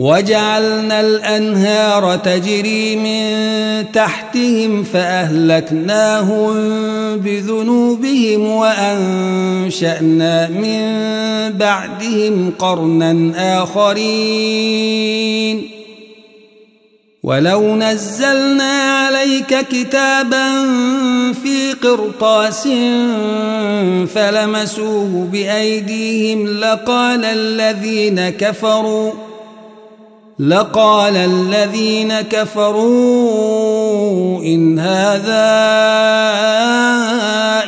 وجعلنا الأنهار تجري من تحتهم فأهلكناهم بذنوبهم وأنشأنا من بعدهم قرنا آخرين. ولو نزلنا عليك كتابا في قرطاس فلمسوه بأيديهم لقال الذين كفروا لقال الذين كفروا إن هذا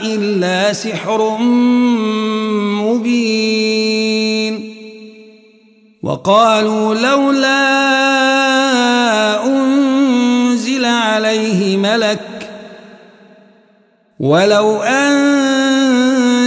إلا سحر مبين. وقالوا لولا أنزل عليه ملك ولو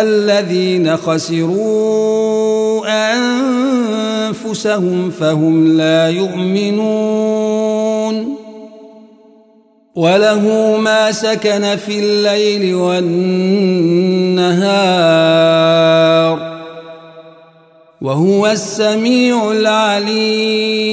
الذين خسروا أنفسهم فهم لا يؤمنون. وله ما سكن في الليل والنهار وهو السميع العليم.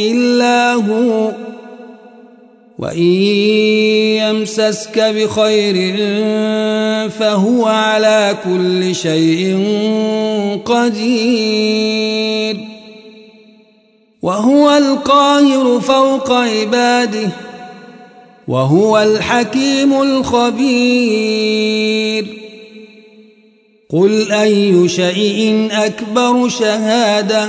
إلا هو. وإن يمسسك بخير فهو على كل شيء قدير. وهو القاهر فوق عباده. وهو الحكيم الخبير. قل أي شيء أكبر شهادة؟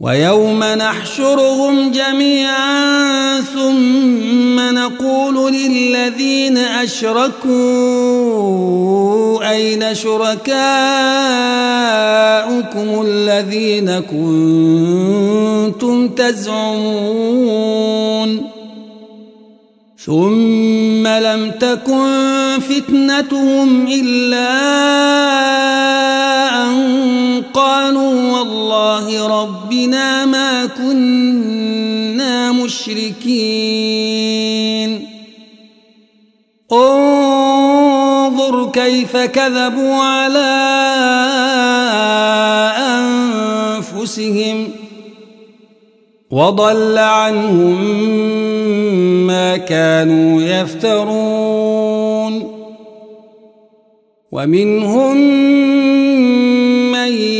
ويوم نحشرهم جميعا ثم نقول للذين أشركوا أين شركاؤكم الذين كنتم تزعمون ثم لم تكن فتنتهم إلا أن والله ربنا ما كنا مشركين. انظر كيف كذبوا على أنفسهم وضل عنهم ما كانوا يفترون. ومنهم من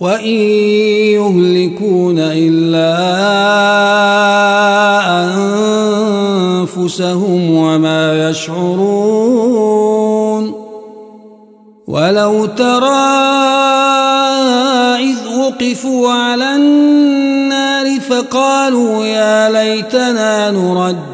وإن يهلكون إلا أنفسهم وما يشعرون ولو ترى إذ وقفوا على النار فقالوا يا ليتنا نرد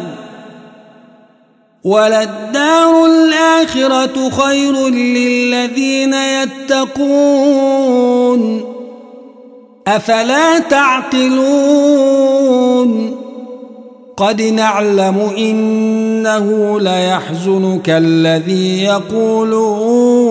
وللدار الآخرة خير للذين يتقون. أفلا تعقلون؟ قد نعلم إنه ليحزنك الذي يقولون.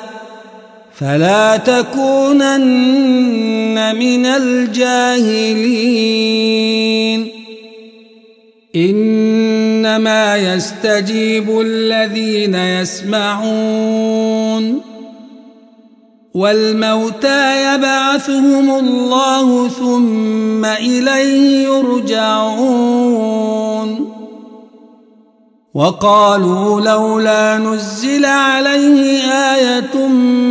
فلا تكونن من الجاهلين. إنما يستجيب الذين يسمعون. والموتى يبعثهم الله ثم إليه يرجعون. وقالوا لولا نزل عليه من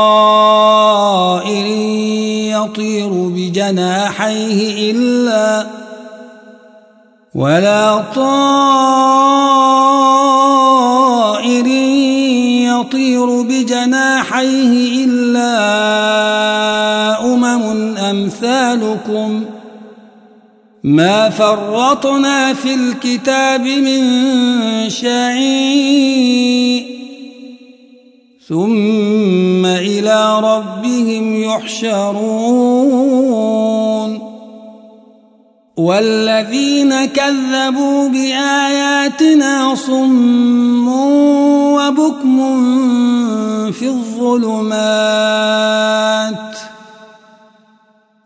يطير بجناحيه إلا ولا طائر يطير بجناحيه إلا أمم أمثالكم ما فرطنا في الكتاب من شيء ثم إلى ربهم يحشرون. والذين كذبوا بآياتنا صم وبكم في الظلمات.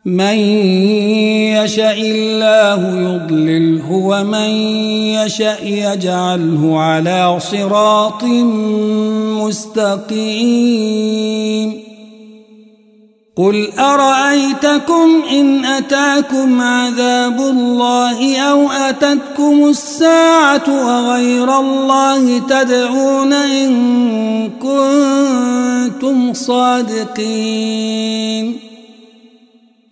من يشاء الله يضلله ومن يشاء يجعله على صراط مستقيم. قل أرأيتكم إن أتاكم عذاب الله أو أتتكم الساعة وغير الله تدعون إن كنتم صادقين.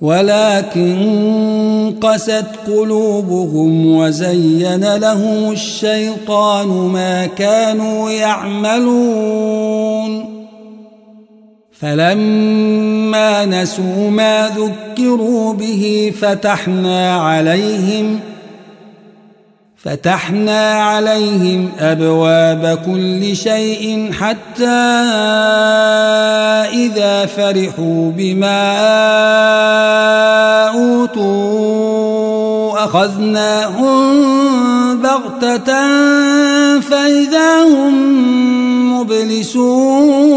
ولكن قست قلوبهم وزين لهم الشيطان ما كانوا يعملون. فلما نسوا ما ذكروا به فتحنا عليهم ۖ فتحنا عليهم أبواب كل شيء حتى إذا فرحوا بما أوتوا أخذناهم بغتة فإذا هم مبلسون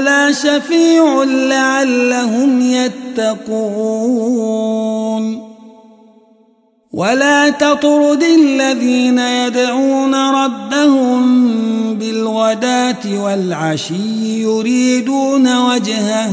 ولا شفيع لعلهم يتقون. ولا تطرد الذين يدعون ربهم بالغداة والعشي يريدون وجهه.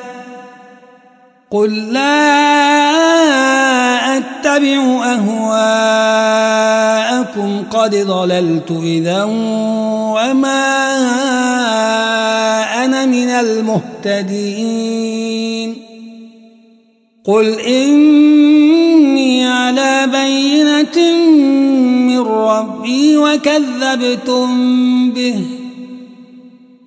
قل لا أتبع أهواءكم قد ضللت إذا وما أنا من المهتدين قل إني على بينة من ربي وكذبتم به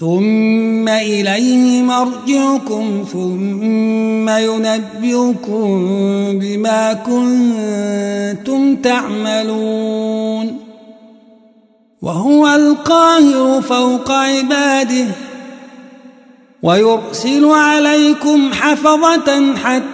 ثم إليه مرجعكم ثم ينبئكم بما كنتم تعملون. وهو القاهر فوق عباده ويرسل عليكم حفظة حتى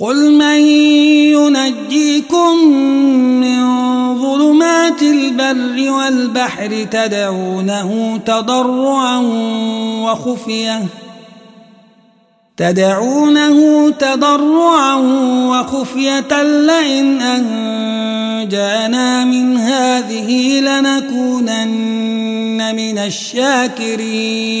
قل من ينجيكم من ظلمات البر والبحر تدعونه تضرعا وخفيه تدعونه تضرعا وخفية لئن أنجانا من هذه لنكونن من الشاكرين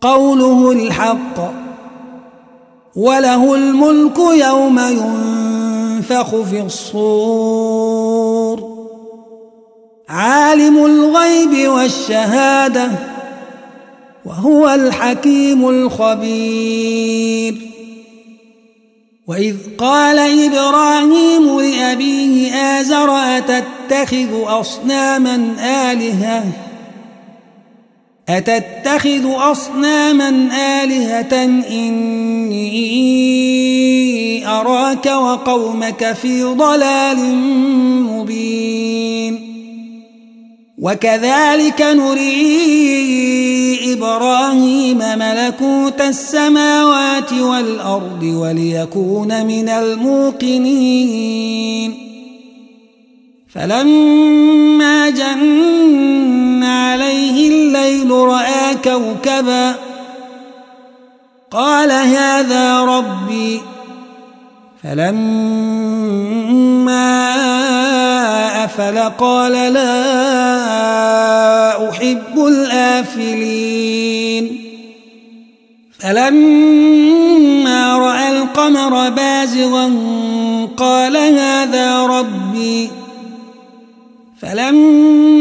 قوله الحق وله الملك يوم ينفخ في الصور. عالم الغيب والشهادة وهو الحكيم الخبير. وإذ قال إبراهيم لأبيه آزر أتتخذ أصناما آلهة؟ أتتخذ أصناما آلهة إني أراك وقومك في ضلال مبين. وكذلك نري إبراهيم ملكوت السماوات والأرض وليكون من الموقنين. فلما جن عليه الليل رأى كوكبا. قال هذا ربي. فلما أفل قال لا أحب الآفلين. فلما رأى القمر بازغا قال هذا ربي. فلما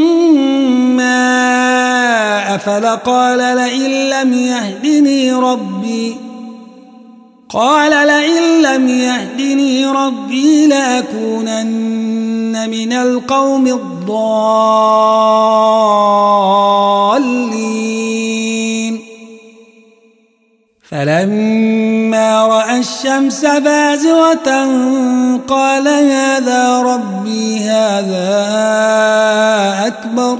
أفل قال لئن لم يهدني ربي. قال لئن لم يهدني ربي لأكونن من القوم الضالين. فلما رأى الشمس بازغة قال هذا ربي هذا أكبر.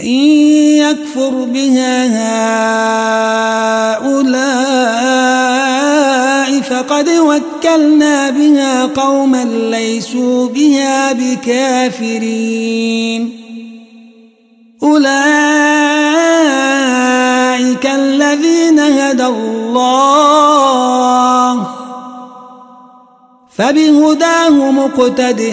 فإن يكفر بها هؤلاء فقد وكلنا بها قوما ليسوا بها بكافرين. أولئك الذين هدى الله فبهداه مقتده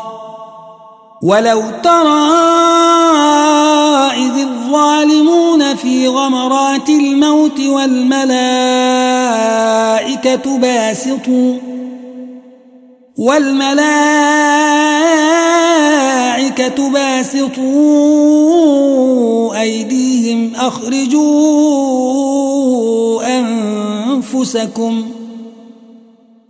ولو ترى إذ الظالمون في غمرات الموت والملائكة باسطوا والملائكة باسطوا أيديهم أخرجوا أنفسكم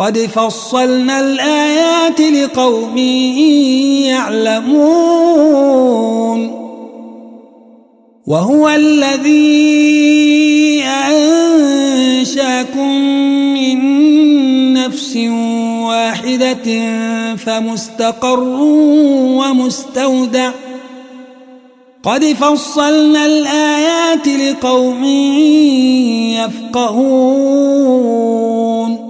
قد فصلنا الآيات لقوم يعلمون. وهو الذي أنشأكم من نفس واحدة فمستقر ومستودع. قد فصلنا الآيات لقوم يفقهون.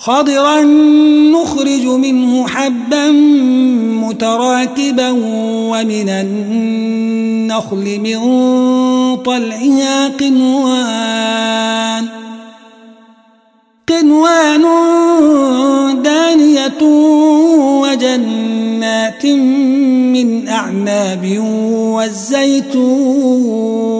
خضرا نخرج منه حبا متراكبا ومن النخل من طلعها قنوان قنوان دانية وجنات من أعناب والزيتون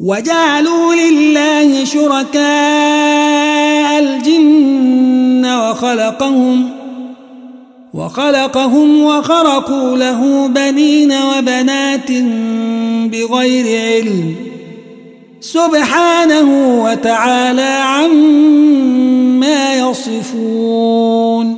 وجعلوا لله شركاء الجن وخلقهم وخلقهم وخرقوا له بنين وبنات بغير علم سبحانه وتعالى عما يصفون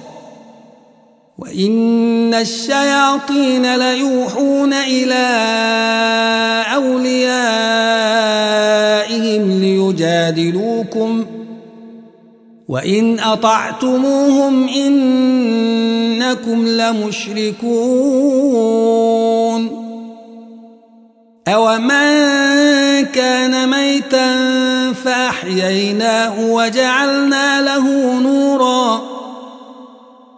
وإن الشياطين ليوحون إلى أوليائهم ليجادلوكم وإن أطعتموهم إنكم لمشركون أومن كان ميتا فأحييناه وجعلنا له نورا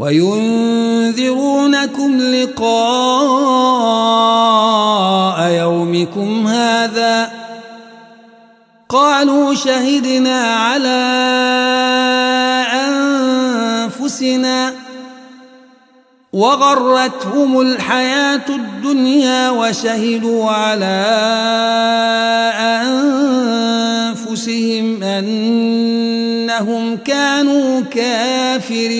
وينذرونكم لقاء يومكم هذا. قالوا شهدنا على أنفسنا وغرتهم الحياة الدنيا وشهدوا على أنفسهم أنهم كانوا كافرين.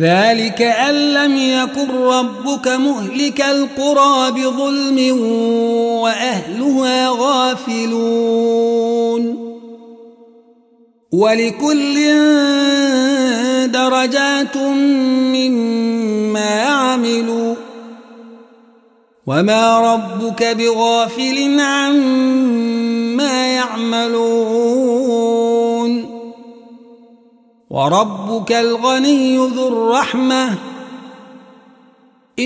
ذلك أن لم يكن ربك مهلك القرى بظلم وأهلها غافلون. ولكل درجات مما عملوا. وما ربك بغافل عما يعملون. وربك الغني ذو الرحمة. إن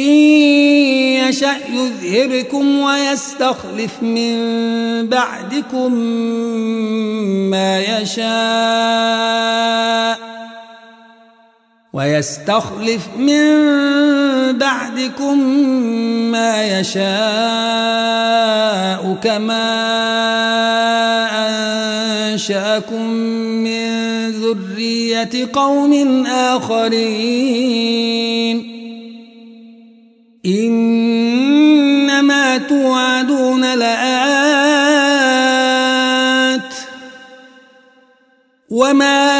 يشأ يذهبكم ويستخلف من بعدكم ما يشاء. ويستخلف من بعدكم ما يشاء كما أنشأكم من ذرية قوم آخرين. إنما توعدون لآت. وما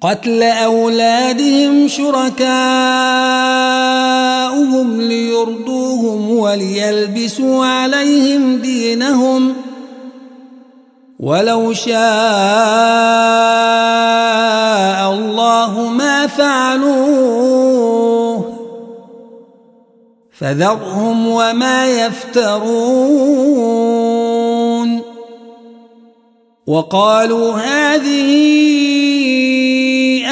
قتل أولادهم شركاؤهم ليرضوهم وليلبسوا عليهم دينهم. ولو شاء الله ما فعلوه فذرهم وما يفترون. وقالوا هذه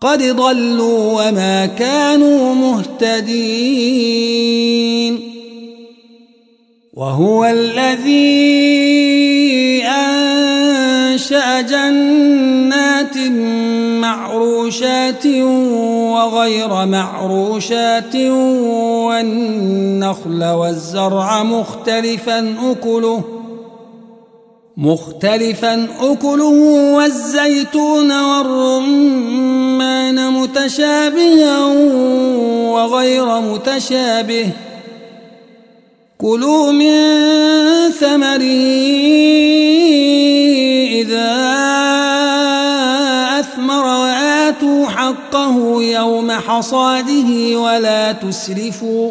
قد ضلوا وما كانوا مهتدين. وهو الذي أنشأ جنات معروشات وغير معروشات والنخل والزرع مختلفا أكله مختلفا أكله والزيتون والرمان متشابها وغير متشابه. كلوا من ثمره إذا أثمر وآتوا حقه يوم حصاده ولا تسرفوا.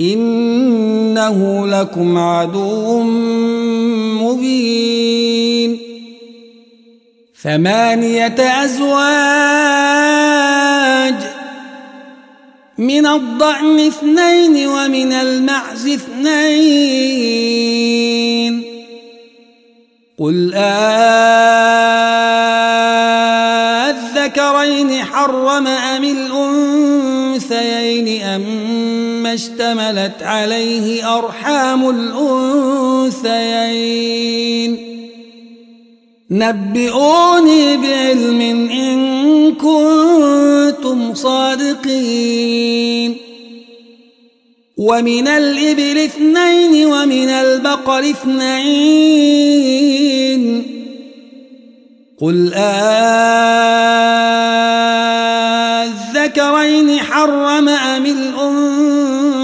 إنه لكم عدو مبين. ثمانية أزواج من الضأن اثنين ومن المعز اثنين. قل أذكرين حرم أم الأنثيين أم اشتملت عليه أرحام الأنثيين. نبئوني بعلم إن كنتم صادقين. ومن الإبل اثنين ومن البقر اثنين. قل أذكرين حرم أم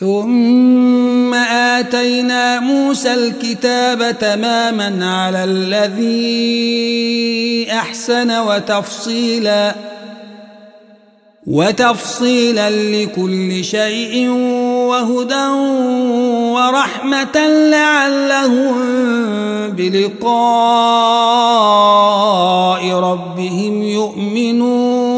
ثم آتينا موسى الكتاب تماما على الذي أحسن وتفصيلا وتفصيلا لكل شيء وهدى ورحمة لعلهم بلقاء ربهم يؤمنون.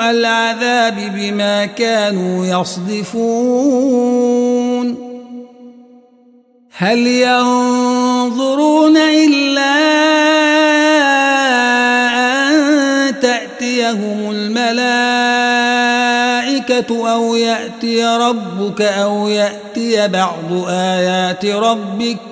العذاب بما كانوا يصدفون. هل ينظرون إلا أن تأتيهم الملائكة أو يأتي ربك أو يأتي بعض آيات ربك